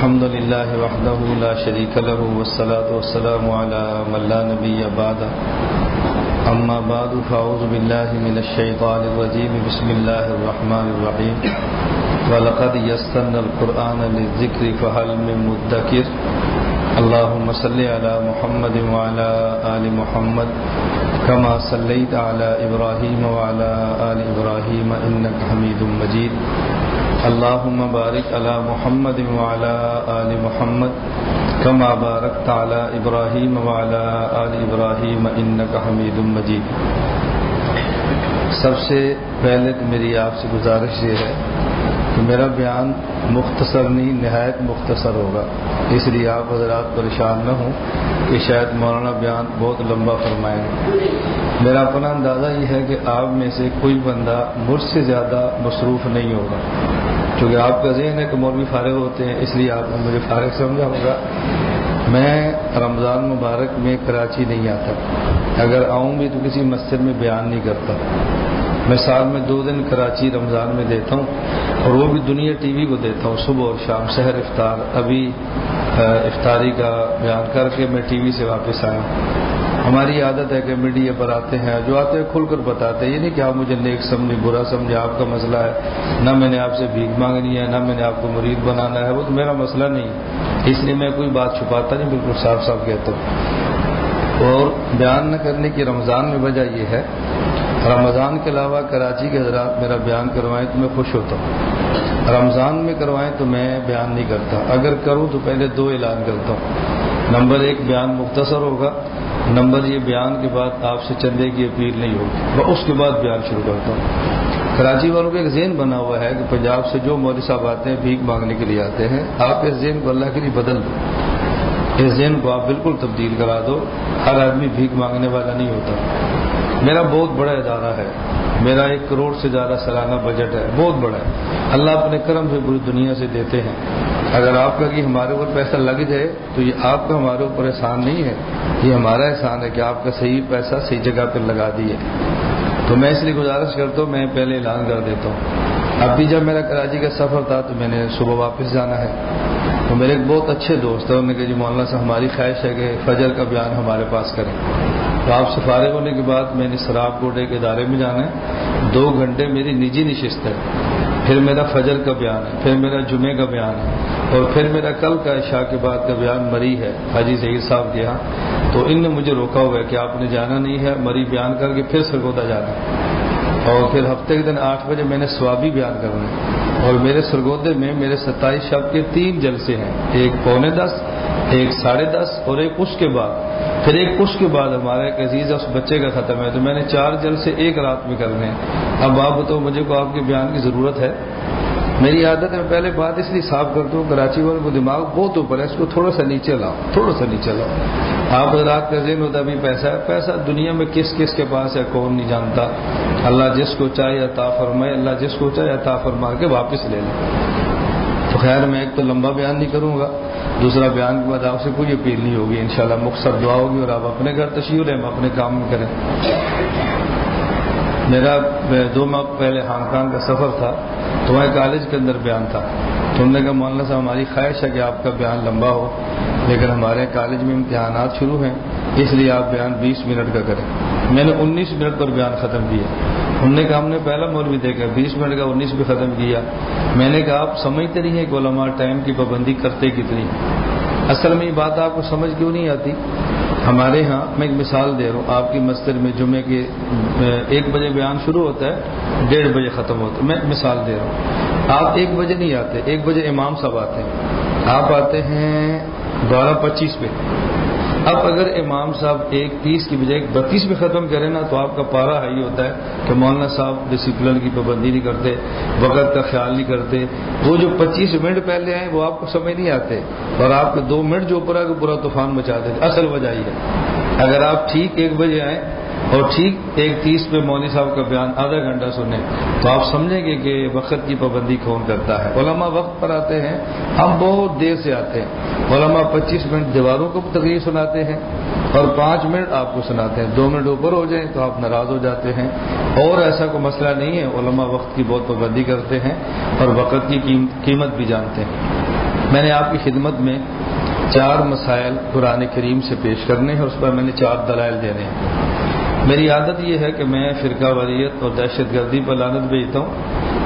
الحمد لله وحده لا شريك له، والصلاة والسلام على من لا نبي بعد أما بعد، فأعوذ بالله من الشيطان الرجيم. بسم الله الرحمن الرحيم. ولقد يسرنا القرآن للذكر، فهل من مدكر؟ اللهم صل على محمد وعلى آل محمد، كما صليت على إبراهيم وعلى آل إبراهيم، إنك حميد مجيد. اللهم بارك على محمد وعلى آل محمد كما باركت على إبراهيم وعلى آل إبراهيم إنك حميد مجيد سب سے پہلے تو میری آپ سے گزارش یہ ہے کہ میرا بیان مختصر نہیں، نہایت مختصر ہوگا۔ اس لیے آپ حضرات پریشان نہ ہوں کہ شاید مولانا بیان بہت لمبا فرمائیں گے میرا اپنا اندازہ یہ ہے کہ آپ میں سے کوئی بندہ مجھ سے زیادہ مصروف نہیں ہوگا۔ کیونکہ آپ کا ذہن ہے کہ مولوی فارغ ہوتے ہیں، اس لیے آپ نے مجھے فارغ سمجھا ہوگا۔ میں رمضان مبارک میں کراچی نہیں آتا۔ اگر آؤں بھی تو کسی مسجد میں بیان نہیں کرتا۔ میں سال میں دو دن کراچی رمضان میں دیتا ہوں اور وہ بھی دنیا ٹی وی کو دیتا ہوں۔ صبح اور شام شہر افطار، ابھی افطاری کا بیان کر کے میں ٹی وی سے واپس آیا ہماری عادت ہے کہ میڈیا پر آتے ہیں، جو آتے ہیں کھل کر بتاتے ہیں، یہ نہیں کہ آپ مجھے نیک سمجھے برا سمجھے آپ کا مسئلہ ہے، نہ میں نے آپ سے بھیک مانگنی ہے، نہ میں نے آپ کو مرید بنانا ہے، وہ تو میرا مسئلہ نہیں اس لیے میں کوئی بات چھپاتا نہیں، بالکل صاف صاف کہتا ہوں۔ اور بیان نہ کرنے کی رمضان میں وجہ یہ ہے، رمضان کے علاوہ کراچی کے حضرات میرا بیان کروائیں تو میں خوش ہوتا ہوں۔ رمضان میں کروائیں تو میں بیان نہیں کرتا۔ اگر کروں تو پہلے دو اعلان کرتا ہوں۔ نمبر ایک، بیان مختصر ہوگا۔ نمبر یہ بیان کے بعد آپ سے چندے کی اپیل نہیں ہوگی میں اس کے بعد بیان شروع کرتا ہوں۔ کراچی والوں کا ایک ذہن بنا ہوا ہے کہ پنجاب سے جو مودی صاحب آتے ہیں، بھیک مانگنے کے لیے آتے ہیں، آپ اس ذہن کو اللہ کے لیے بدل دو اس ذہن کو آپ بالکل تبدیل کرا دو۔ ہر آدمی بھیک مانگنے والا نہیں ہوتا۔ میرا بہت بڑا ادارہ ہے۔ میرا ایک کروڑ سے زیادہ سالانہ بجٹ ہے، بہت بڑا ہے۔ اللہ اپنے کرم سے پوری دنیا سے دیتے ہیں۔ اگر آپ کا کہ ہمارے اوپر پیسہ لگ جائے، تو یہ آپ کا ہمارے اوپر احسان نہیں ہے۔ یہ ہمارا احسان ہے کہ آپ کا صحیح پیسہ صحیح جگہ پہ لگا دیے۔ تو میں اس لیے گزارش کرتا ہوں، میں پہلے اعلان کر دیتا ہوں۔ اب بھی جب میرا کراچی کا سفر تھا، تو میں نے صبح واپس جانا ہے۔ تو میرے ایک بہت اچھے دوست ہیں، انہوں نے کہا جی مولانا صاحب، ہماری خواہش ہے کہ فجر کا بیان ہمارے پاس کریں۔ تو آپ سے فارغ ہونے کے بعد میں نے شراب گوڈے کے ادارے میں جانا ہے۔ دو گھنٹے میری نجی نشست ہے۔ پھر میرا فجر کا بیان ہے، پھر میرا جمعے کا بیان ہے۔ اور پھر میرا کل کا عشاء کے بعد کا بیان مری ہے، حاجی ظہیر صاحب کے یہاں۔ تو ان نے مجھے روکا ہوا ہے کہ آپ نے جانا نہیں ہے، مری بیان کر کے پھر سرگودا جانا اور پھر ہفتے کے دن آٹھ بجے میں نے سوابی بیان کرنا ہے اور میرے سرگودے میں میرے ستائیس شب کے تین جلسے ہیں۔ ایک پونے دس، ایک ساڑھے دس اور ایک اس کے بعد۔ پھر ایک اس کے بعد ہمارا ایک عزیز اس بچے کا ختم ہے۔ تو میں نے چار جلسے ایک رات میں کرنے اب آپ بتاؤ مجھے کو آپ کے بیان کی ضرورت ہے؟ میری عادت ہے پہلے بات اس لیے صاف کرتا ہوں، کراچی والوں کو دماغ بہت اوپر ہے، اس کو تھوڑا سا نیچے لاؤ، تھوڑا سا نیچے لاؤ۔ آپ رات کا ذہن ہوتا بھی پیسہ ہے، پیسہ دنیا میں کس کس کے پاس ہے، کون نہیں جانتا۔ اللہ جس کو چاہے عطا فرمائے، اللہ جس کو چاہے عطا فرما کے واپس لے لیں تو خیر، میں ایک تو لمبا بیان نہیں کروں گا، دوسرا بیان کے بعد آپ سے کوئی اپیل نہیں ہوگی، انشاءاللہ شاء مختصر دعا ہوگی اور آپ اپنے گھر تشہیر ہیں اپنے کام میں کریں۔ میرا دو ماہ پہلے ہانگ کانگ کا سفر تھا۔ تو کالج کے اندر بیان تھا۔ تو نے کہا، مولانا صاحب، ہماری خواہش ہے کہ آپ کا بیان لمبا ہو، لیکن ہمارے کالج میں امتحانات شروع ہیں، اس لیے آپ بیان بیس منٹ کا کریں۔ میں نے انیس منٹ پر بیان ختم کیا۔ انہوں نے کہا، ہم نے پہلا مولوی بھی دیکھا، بیس منٹ کا انیس بھی ختم کیا۔ میں نے کہا، آپ سمجھتے نہیں ہیں کہ علماء ٹائم کی پابندی کرتے کتنی اصل میں یہ بات آپ کو سمجھ کیوں نہیں آتی؟ ہمارے ہاں میں ایک مثال دے رہا ہوں، آپ کی مسجد میں جمعے کے ایک بجے بیان شروع ہوتا ہے، ڈیڑھ بجے ختم ہوتا ہے، میں مثال دے رہا ہوں۔ آپ ایک بجے نہیں آتے، ایک بجے امام صاحب آتے ہیں۔ آپ آتے ہیں بارہ پچیس پہ۔ اب اگر امام صاحب ایک تیس کی بجائے بتیس میں ختم کریں نا تو آپ کا پارا ہی ہوتا ہے کہ مولانا صاحب ڈسپلن کی پابندی نہیں کرتے، وقت کا خیال نہیں کرتے۔ وہ جو پچیس منٹ پہلے آئے وہ آپ کو سمجھ نہیں آتے۔ اور آپ کے دو منٹ جو اوپر ہے وہ پورا طوفان مچا دیتے۔ اصل وجہ یہ ہے۔ اگر آپ ٹھیک ایک بجے آئیں اور ٹھیک ایک تیس پہ مولوی صاحب کا بیان آدھا گھنٹہ سنیں تو آپ سمجھیں گے کہ وقت کی پابندی کون کرتا ہے علماء وقت پر آتے ہیں ہم بہت دیر سے آتے ہیں علماء پچیس منٹ دیواروں کو تقریر سناتے ہیں اور پانچ منٹ آپ کو سناتے ہیں دو منٹ اوپر ہو جائیں تو آپ ناراض ہو جاتے ہیں اور ایسا کوئی مسئلہ نہیں ہے علماء وقت کی بہت پابندی کرتے ہیں اور وقت کی قیمت بھی جانتے ہیں میں نے آپ کی خدمت میں چار مسائل قرآن کریم سے پیش کرنے ہیں اس پر میں نے چار دلائل دینے ہیں میری عادت یہ ہے کہ میں فرقہ وریت اور دہشت گردی پر لانت بھیجتا ہوں،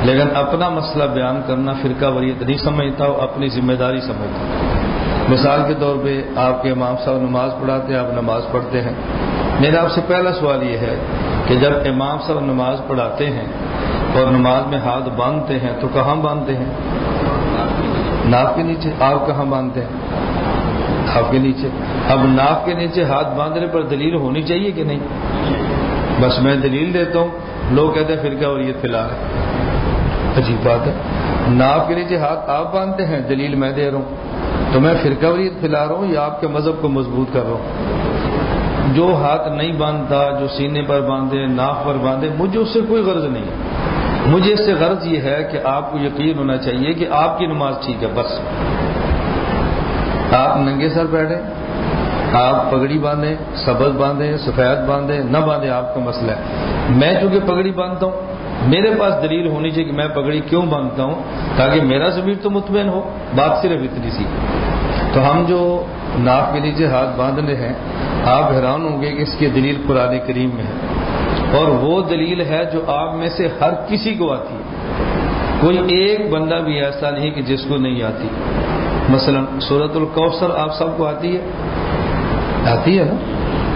لیکن اپنا مسئلہ بیان کرنا فرقہ وریت نہیں سمجھتا ہوں اپنی ذمہ داری سمجھتا ہوں۔ مثال کے طور پہ آپ کے امام صاحب نماز پڑھاتے ہیں، آپ نماز پڑھتے ہیں۔ میرا آپ سے پہلا سوال یہ ہے کہ جب امام صاحب نماز پڑھاتے ہیں اور نماز میں ہاتھ باندھتے ہیں تو کہاں باندھتے ہیں؟ ناف کے نیچے۔ آپ کہاں باندھتے ہیں؟ آپ کے نیچے۔ اب ناف کے نیچے ہاتھ باندھنے پر دلیل ہونی چاہیے کہ نہیں؟ بس میں دلیل دیتا ہوں۔ لوگ کہتے ہیں فرقہ اور یہ فلا ہے عجیب بات ہے۔ ناف کے نیچے ہاتھ آپ باندھتے ہیں، دلیل میں دے رہا ہوں۔ تو میں فرقہ اور پھیلا رہا ہوں یا آپ کے مذہب کو مضبوط کر رہا ہوں۔ جو ہاتھ نہیں باندھتا، جو سینے پر باندھے ناف پر باندھے، مجھے اس سے کوئی غرض نہیں۔ ہے مجھے اس سے غرض یہ ہے کہ آپ کو یقین ہونا چاہیے کہ آپ کی نماز ٹھیک ہے، بس۔ آپ ننگے سر بیٹھے۔ آپ پگڑی باندھیں، سبز باندھیں، سفید باندھیں، نہ باندھیں، آپ کا مسئلہ ہے۔ میں چونکہ پگڑی باندھتا ہوں، میرے پاس دلیل ہونی چاہیے کہ میں پگڑی کیوں باندھتا ہوں؟ تاکہ میرا ضمیر تو مطمئن ہو، بات صرف اتنی سی۔ تو ہم جو ناک کے نیچے ہاتھ باندھنے ہیں، آپ حیران ہوں گے کہ اس کی دلیل قرآن کریم میں ہے۔ اور وہ دلیل ہے جو آپ میں سے ہر کسی کو آتی ہے۔ کوئی ایک بندہ بھی ایسا نہیں کہ جس کو نہیں آتی۔ مثلا صورت القوثر آپ سب کو آتی ہے۔ آتی ہے نا؟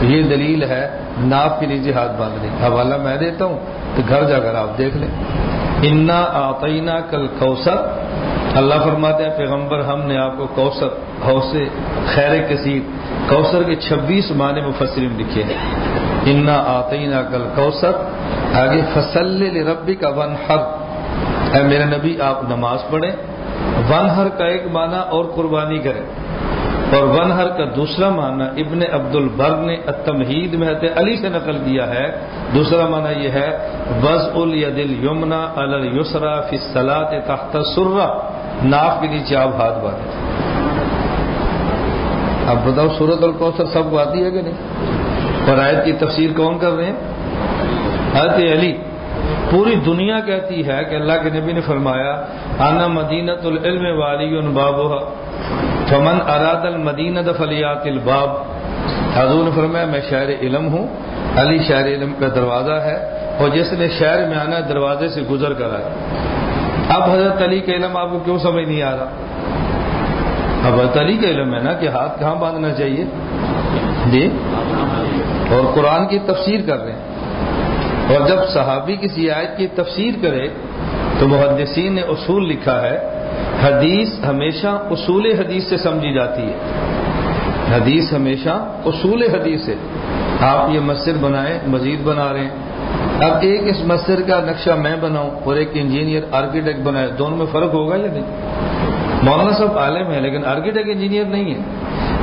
یہ دلیل ہے ناپ کے نیچے ہاتھ باندھنے حوالہ میں دیتا ہوں تو گھر جا کر آپ دیکھ لیں۔ انا آتئینہ کل کوثر اللہ فرماتے ہیں، پیغمبر، ہم نے آپ کو کوثر حوصے خیر کثیر، کوثر کے چھبیس معنی مفسرین لکھے ہیں۔ انا آتئینہ کل کوثر آگے، فصل ربی کا ون اے میرے نبی، آپ نماز پڑھیں۔ ون ہر کا ایک معنی اور قربانی کرے اور ون کا دوسرا معنی ابن عبد البر نے تمہید میں علی سے نقل کیا ہے۔ دوسرا معنی یہ ہے وز الدل یمنا السرا فصلاط تخت سرا ناف کے نیچے آپ ہاتھ باندھے اب بتاؤ سورت القوثر سب کو آتی ہے کہ نہیں؟ اور آیت کی تفسیر کون کر رہے ہیں؟ حضرت علی۔ پوری دنیا کہتی ہے کہ اللہ کے نبی نے فرمایا آنا مدینت العلم والی باب فمن اراد المدینت فلیات الباب، حضور نے فرمایا، میں شہر علم ہوں، علی شہر علم کا دروازہ ہے، اور جس نے شہر میں آنا دروازے سے گزر کر آئے۔ اب حضرت علی کا علم آپ کو کیوں سمجھ نہیں آ رہا؟ اب حضرت علی کا علم ہے نا کہ ہاتھ کہاں باندھنا چاہیے؟ جی؟ اور قرآن کی تفسیر کر رہے ہیں۔ اور جب صحابی کسی آیت کی تفسیر کرے، تو محدثین نے اصول لکھا ہے حدیث ہمیشہ اصول حدیث سے سمجھی جاتی ہے۔ حدیث ہمیشہ اصول حدیث سے۔ آپ یہ مسجد بنائیں، مزید بنا رہے ہیں۔ اب ایک اس مسجد کا نقشہ میں بناؤں اور ایک انجینئر آرکیٹیکٹ بنائے، دونوں میں فرق ہوگا یا نہیں؟ مولانا صاحب عالم ہے لیکن آرکیٹیکٹ انجینئر نہیں ہے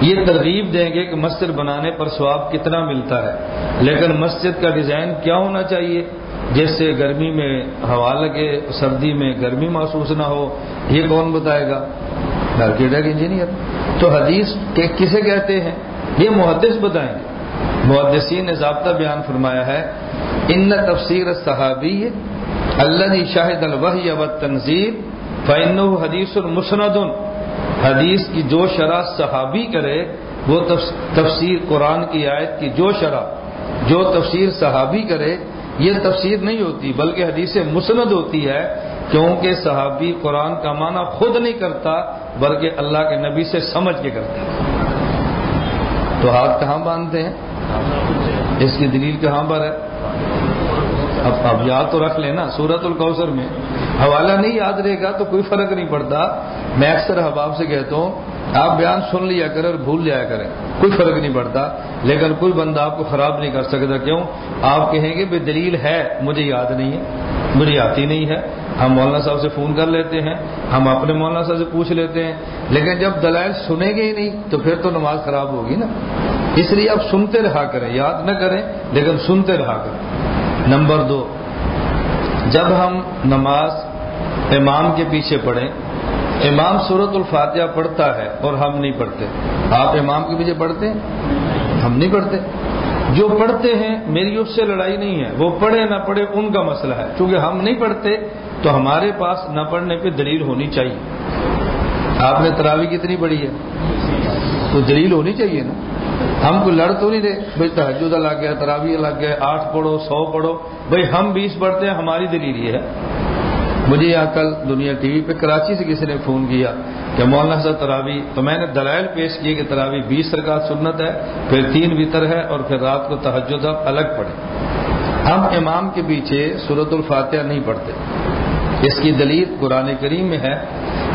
یہ ترغیب دیں گے کہ مسجد بنانے پر سواب کتنا ملتا ہے۔ لیکن مسجد کا ڈیزائن کیا ہونا چاہیے؟ جس سے گرمی میں ہوا لگے، سردی میں گرمی محسوس نہ ہو، یہ کون بتائے گا؟ Architect engineer. تو حدیث کسے کہتے ہیں؟ یہ محدث بتائیں گے۔ محدثین نے ضابطہ بیان فرمایا ہے، ان تفسیر صحابی اللہ شاہد الوحی و تنظیم فن حدیث المسند حدیث کی جو شرح صحابی کرے، وہ تفسیر قرآن کی آیت کی جو شرح، جو تفسیر صحابی کرے یہ تفسیر نہیں ہوتی، بلکہ حدیث مسند ہوتی ہے، کیونکہ صحابی قرآن کا معنی خود نہیں کرتا، بلکہ اللہ کے نبی سے سمجھ کے کرتا ہے۔ تو ہاتھ کہاں باندھتے ہیں؟ اس کی دلیل کہاں پر ہے؟ اب اب یاد تو رکھ لینا سورت الکوثر میں۔ حوالہ نہیں یاد رہے گا تو کوئی فرق نہیں پڑتا۔ میں اکثر حباب سے کہتا ہوں آپ بیان سن لیا کریں اور بھول جایا کریں۔ کوئی فرق نہیں پڑتا۔ لیکن کوئی بندہ آپ کو خراب نہیں کر سکتا۔ کیوں؟ آپ کہیں گے، بے دلیل ہے، مجھے یاد نہیں ہے، مجھے آتی نہیں ہے۔ ہم مولانا صاحب سے فون کر لیتے ہیں، ہم اپنے مولانا صاحب سے پوچھ لیتے ہیں۔ لیکن جب دلائل سنیں گے ہی نہیں، تو پھر تو نماز خراب ہوگی نا۔ اس لیے آپ سنتے رہا کریں، یاد نہ کریں، لیکن سنتے رہا کریں۔ نمبر دو، جب ہم نماز امام کے پیچھے پڑھیں امام صورت الفاتحہ پڑھتا ہے اور ہم نہیں پڑھتے۔ آپ امام کے پیچھے پڑھتے ہیں؟ ہم نہیں پڑھتے۔ جو پڑھتے ہیں، میری اس سے لڑائی نہیں ہے۔ وہ پڑھے نہ پڑھے، ان کا مسئلہ ہے۔ چونکہ ہم نہیں پڑھتے، تو ہمارے پاس نہ پڑھنے پہ دلیل ہونی چاہیے۔ آپ نے تراوی کتنی پڑھی ہے؟ تو دلیل ہونی چاہیے نا۔ ہم کو لڑ تو نہیں دے بھائی تحجد لگ گیا تراوی لگ گیا آٹھ پڑھو، سو پڑھو۔ بھائی ہم بیس پڑھتے ہیں، ہماری دلیل یہ ہے۔ مجھے یہاں کل دنیا ٹی وی پہ کراچی سے کسی نے فون کیا کہ مولانا حضرت تراوی، تو میں نے دلائل پیش کیے کہ تراوی بیس رکعت سنت ہے، پھر تین وطر ہے اور پھر رات کو تحجد اب الگ پڑے ہم امام کے پیچھے صورت الفاتحہ نہیں پڑھتے۔ اس کی دلیل قرآن کریم میں ہے۔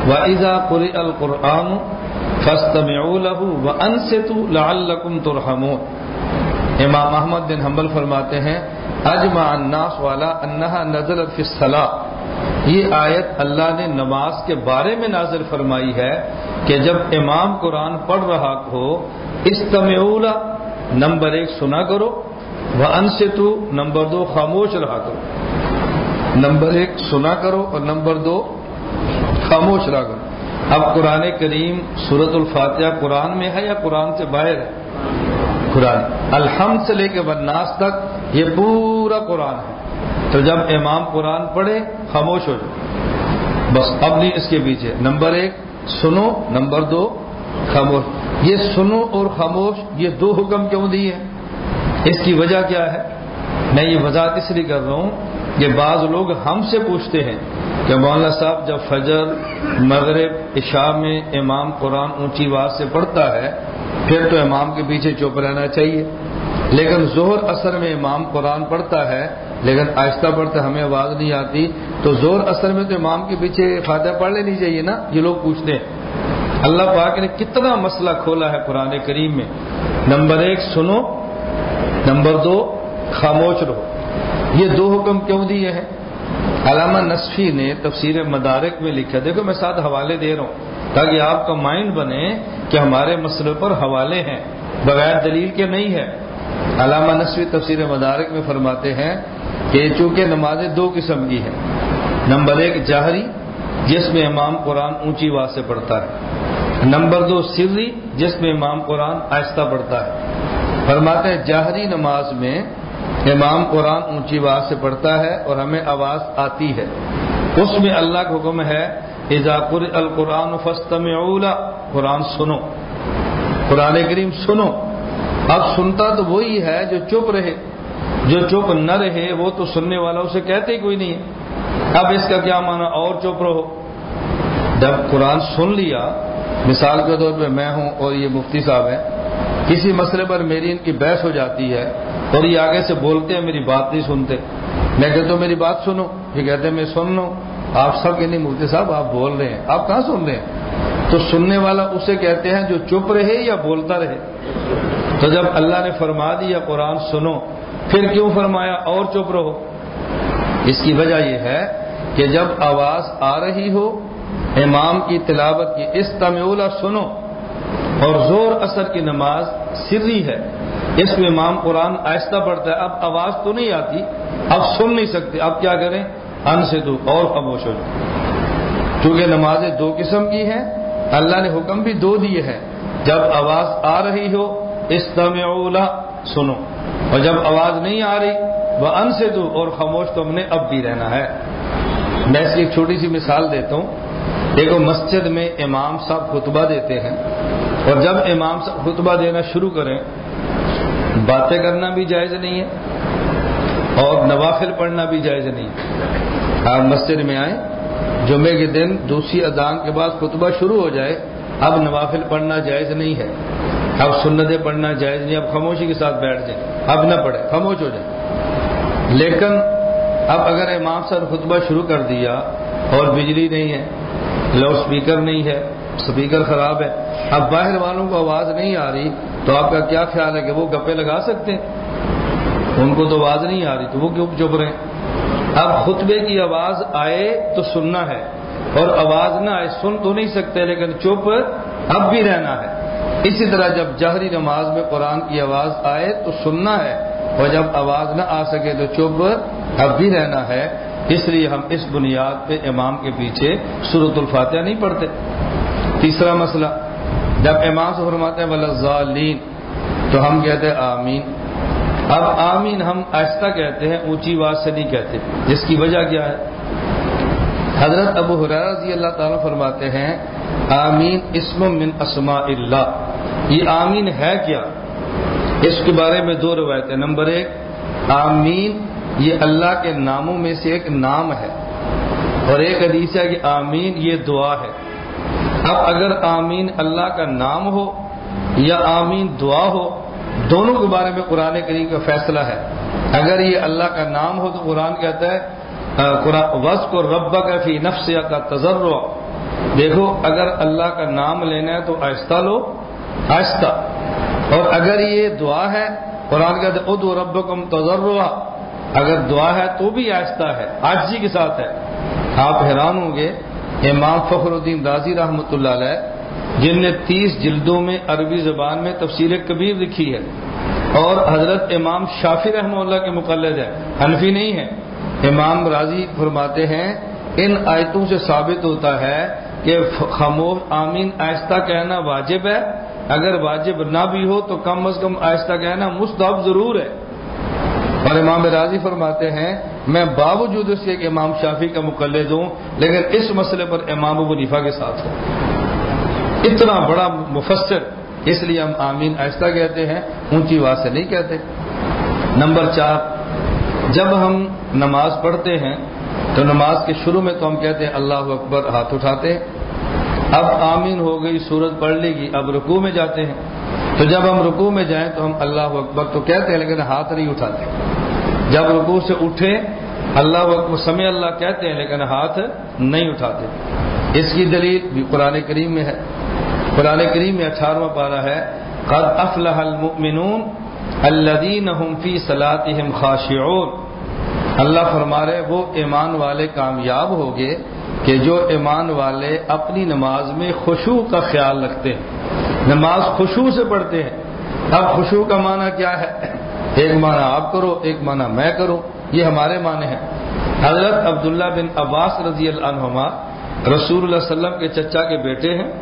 وَإِذَا قُرِئَ الْقُرْآنُ فَاسْتَمِعُوا لَهُ وَأَنْسِتُوا لَعَلَّكُمْ تُرْحَمُونَ۔ امام احمد بن حنبل فرماتے ہیں، اجمع الناس والا انہا نزلت فی الصلاة۔ یہ آیت اللہ نے نماز کے بارے میں نازل فرمائی ہے کہ جب امام قرآن پڑھ رہا ہو، استمعوا نمبر ایک سنا کرو وہ ان سے تو نمبر دو خاموش رہا کرو۔ نمبر ایک سنا کرو اور نمبر دو خاموش رہا کرو۔ اب قرآن کریم سورت الفاتحہ قرآن میں ہے یا قرآن سے باہر ہے؟ قرآن۔ الحمد سے لے کے بناس تک یہ پورا قرآن ہے۔ تو جب امام قرآن پڑھے، خاموش ہو جائے بس اب نہیں اس کے پیچھے۔ نمبر ایک، سنو۔ نمبر دو، خاموش۔ یہ سنو اور خاموش، یہ دو حکم کیوں دیے اس کی وجہ کیا ہے؟ میں یہ وضاحت اس لیے کر رہا ہوں کہ بعض لوگ ہم سے پوچھتے ہیں کہ مولانا صاحب، جب فجر، مغرب، عشاء میں امام قرآن اونچی آواز سے پڑھتا ہے، پھر تو امام کے پیچھے چپ رہنا چاہیے۔ لیکن زہر اثر میں امام قرآن پڑھتا ہے لیکن آہستہ پڑھتے ہمیں آواز نہیں آتی، تو زور اثر میں تو امام کے پیچھے فائدہ پڑھ لینی چاہیے نا، یہ لوگ پوچھتے ہیں۔ اللہ پاک نے کتنا مسئلہ کھولا ہے قرآن کریم میں۔ نمبر ایک، سنو۔ نمبر دو، خاموش رہو۔ یہ دو حکم کیوں دیے ہیں؟ علامہ نصفی نے تفسیر مدارک میں لکھا، دیکھو میں ساتھ حوالے دے رہا ہوں، تاکہ آپ کا مائنڈ بنے کہ ہمارے مسئلے پر حوالے ہیں، بغیر دلیل کے نہیں ہے۔ علامہ نصفی تفسیر مدارک میں فرماتے ہیں کہ چونکہ نمازیں دو قسم کی ہیں۔ نمبر ایک جاہری، جس میں امام قرآن اونچی آواز سے پڑھتا ہے۔ نمبر دو سری، جس میں امام قرآن آہستہ پڑھتا ہے۔ فرماتے ہیں جاہری نماز میں امام قرآن اونچی آواز سے پڑھتا ہے اور ہمیں آواز آتی ہے۔ اس میں اللہ کا حکم ہے اضاقر القرآن فستم اولا قرآن سنو۔ قرآن کریم سنو۔ اب سنتا تو وہی ہے جو چپ رہے۔ جو چپ نہ رہے، وہ تو سننے والا اسے کہتے ہی کوئی نہیں ہے۔ اب اس کا کیا مانا اور چپ رہو۔ جب قرآن سن لیا، مثال کے طور پہ میں ہوں اور یہ مفتی صاحب ہیں، کسی مسئلے پر میری ان کی بحث ہو جاتی ہے اور یہ آگے سے بولتے ہیں، میری بات نہیں سنتے۔ میں کہتا ہوں میری بات سنو۔ یہ کہتے ہیں، میں سن لوں۔ آپ سب کہ نہیں، مفتی صاحب، آپ بول رہے ہیں۔ آپ کہاں سن رہے ہیں؟ تو سننے والا اسے کہتے ہیں جو چپ رہے یا بولتا رہے۔ تو جب اللہ نے فرما دیا، قرآن سنو پھر کیوں فرمایا اور چپ رہو؟ اس کی وجہ یہ ہے کہ جب آواز آ رہی ہو، امام کی تلاوت کی اس تمیولہ سنو اور زور اثر کی نماز سری ہے۔ اس میں امام قرآن آہستہ پڑھتا ہے۔ اب آواز تو نہیں آتی، اب سن نہیں سکتے۔ اب کیا کریں؟ ان سے دو اور خاموش ہو کیونکہ نمازیں دو قسم کی ہیں، اللہ نے حکم بھی دو دیے ہیں۔ جب آواز آ رہی ہو استمعوا سنو۔ اور جب آواز نہیں آ رہی، وہ ان سے دو اور خاموش تو ہم نے اب بھی رہنا ہے۔ میں اس کی ایک چھوٹی سی مثال دیتا ہوں۔ دیکھو، مسجد میں امام صاحب خطبہ دیتے ہیں۔ اور جب امام صاحب خطبہ دینا شروع کریں، باتیں کرنا بھی جائز نہیں ہے اور نوافل پڑھنا بھی جائز نہیں ہے۔ آپ مسجد میں آئیں، جمعے کے دن دوسری اذان کے بعد خطبہ شروع ہو جائے، اب نوافل پڑھنا جائز نہیں ہے۔ اب سنتیں پڑھنا جائز نہیں، اب خاموشی کے ساتھ بیٹھ جائیں۔ اب نہ پڑھے خاموش ہو جائے لیکن اب اگر امام صاحب خطبہ شروع کر دیا اور بجلی نہیں ہے، لاؤڈ اسپیکر نہیں ہے اسپیکر خراب ہے، اب باہر والوں کو آواز نہیں آ رہی، تو آپ کا کیا خیال ہے کہ وہ گپے لگا سکتے ہیں؟ ان کو تو آواز نہیں آ رہی، تو وہ کیوں چپ رہے اب خطبے کی آواز آئے تو سننا ہے، اور آواز نہ آئے سن تو نہیں سکتے، لیکن چپ اب بھی رہنا ہے۔ اسی طرح جب جہری نماز میں قرآن کی آواز آئے تو سننا ہے اور جب آواز نہ آ سکے تو چپ اب بھی رہنا ہے۔ اس لیے ہم اس بنیاد پہ امام کے پیچھے صورت الفاتحہ نہیں پڑھتے۔ تیسرا مسئلہ، جب امام سے فرماتے ہیں ولزالین تو ہم کہتے ہیں، آمین۔ اب آمین ہم آہستہ کہتے ہیں، اونچی آواز سے نہیں کہتے۔ جس کی وجہ کیا ہے؟ حضرت ابو حرار رضی اللہ تعالیٰ فرماتے ہیں، آمین اسم من اسماء اللہ۔ یہ آمین ہے کیا؟ اس کے بارے میں دو روایتیں نمبر ایک، آمین یہ اللہ کے ناموں میں سے ایک نام ہے، اور ایک حدیث ہے کہ آمین یہ دعا ہے۔ اب اگر آمین اللہ کا نام ہو یا آمین دعا ہو، دونوں کے بارے میں قرآن کریم کا فیصلہ ہے۔ اگر یہ اللہ کا نام ہو تو قرآن کہتا ہے وز کو رب کا فی نفس کا تجربہ دیکھو، اگر اللہ کا نام لینا ہے تو آہستہ لو۔ آہستہ اور اگر یہ دعا ہے، قرآن کہتے ادو رب کم تجربہ اگر دعا ہے تو بھی آہستہ ہے آج کے ساتھ ہے۔ آپ حیران ہوں گے، امام فخر الدین رازی رحمۃ اللہ علیہ، جن نے تیس جلدوں میں عربی زبان میں تفصیل کبیر لکھی ہے۔ اور حضرت امام شافی رحمہ اللہ کے مقلد ہے حنفی نہیں ہے امام راضی فرماتے ہیں، ان آیتوں سے ثابت ہوتا ہے کہ خاموش، آمین، آہستہ کہنا واجب ہے۔ اگر واجب نہ بھی ہو تو کم از کم آہستہ کہنا مستحب ضرور ہے۔ اور امام راضی فرماتے ہیں، میں باوجود اس کے کہ امام شافی کا مقلد ہوں، لیکن اس مسئلے پر امام ابو نیفا کے ساتھ ہوں۔ اتنا بڑا مفسر، اس لیے ہم آمین آہستہ کہتے ہیں، اونچی آواز سے نہیں کہتے۔ نمبر چار، جب ہم نماز پڑھتے ہیں تو نماز کے شروع میں تو ہم کہتے ہیں اللہ اکبر، ہاتھ اٹھاتے۔ ہیں اب آمین ہو گئی سورج پڑھ لے گی اب رکوع میں جاتے ہیں۔ تو جب ہم رکوع میں جائیں تو ہم اللہ اکبر تو کہتے ہیں، لیکن ہاتھ نہیں اٹھاتے۔ جب رکوع سے اٹھے، اللہ اکبر سمے اللہ کہتے ہیں، لیکن ہاتھ نہیں اٹھاتے۔ اس کی دلیل بھی قرآن کریم میں ہے۔ قرآن کریم میں اٹھارہواں پارا ہے، قد افلح المؤمنون الذين هم في صلاتهم خاشعون۔ اللہ فرما رہے وہ ایمان والے کامیاب ہو گئے کہ جو ایمان والے اپنی نماز میں خوشو کا خیال رکھتے ہیں، نماز خوشو سے پڑھتے ہیں۔ اب خوشو کا معنی کیا ہے؟ ایک معنی آپ کرو، ایک معنی میں کروں۔ یہ ہمارے معنی ہیں۔ حضرت عبداللہ بن عباس رضی اللہ عنہما رسول اللہ علیہ وسلم کے چچا کے بیٹے ہیں۔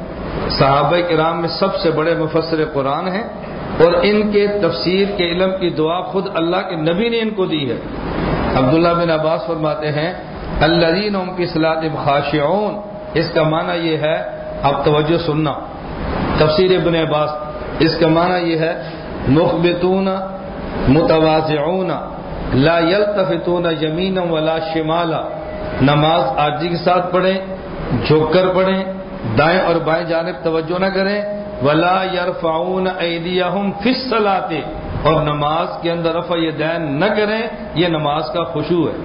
صحابہ کرام میں سب سے بڑے مفسر قرآن ہیں۔ اور ان کے تفسیر کے علم کی دعا خود اللہ کے نبی نے ان کو دی ہے۔ عبداللہ بن عباس فرماتے ہیں اللہ کی صلاح خاشعون۔ اس کا معنی یہ ہے اب توجہ سننا۔ تفسیر ابن عباس، اس کا معنی یہ ہے مخبتون متوازعون لا یلتفتون یمین ولا شمالا۔ نماز آجی کے ساتھ پڑھیں، جھک کر پڑھیں، دائیں اور بائیں جانب توجہ نہ کریں۔ ولا یرفعون ایدیہم فی الصلاۃ۔ اور نماز کے اندر رفع دین نہ کریں، یہ نماز کا خوشو ہے۔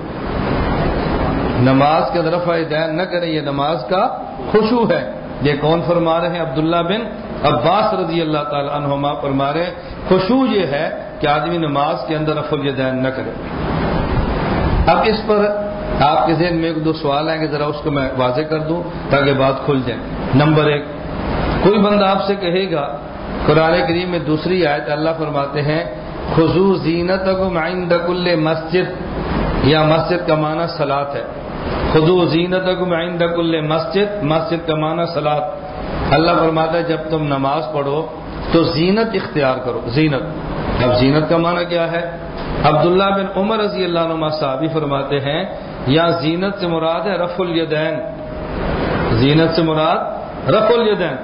نماز کے اندر رفع دین نہ کریں، یہ نماز کا خوشو ہے۔ یہ کون فرما رہے ہیں؟ عبداللہ بن عباس رضی اللہ تعالی عنہما فرما رہے خوشو یہ ہے کہ آدمی نماز کے اندر رفع دین نہ کرے۔ اب اس پر آپ کے ذہن میں ایک دو سوال ہیں کہ ذرا اس کو میں واضح کر دوں تاکہ بات کھل جائے۔ نمبر ایک، کوئی بندہ آپ سے کہے گا، قرآن کریم میں دوسری آیت اللہ فرماتے ہیں خزو زینت عند کل مسجد، یا مسجد کا معنی سلاد ہے۔ خزو زینت عند کل مسجد مسجد کا معنی سلاد اللہ فرماتا ہے، جب تم نماز پڑھو تو زینت اختیار کرو۔ زینت۔ اب زینت کا معنی کیا ہے؟ عبداللہ بن عمر رضی اللہ عنہ صحابی فرماتے ہیں، یا زینت سے مراد ہے رف الیدین۔ زینت سے مراد رف الیدین۔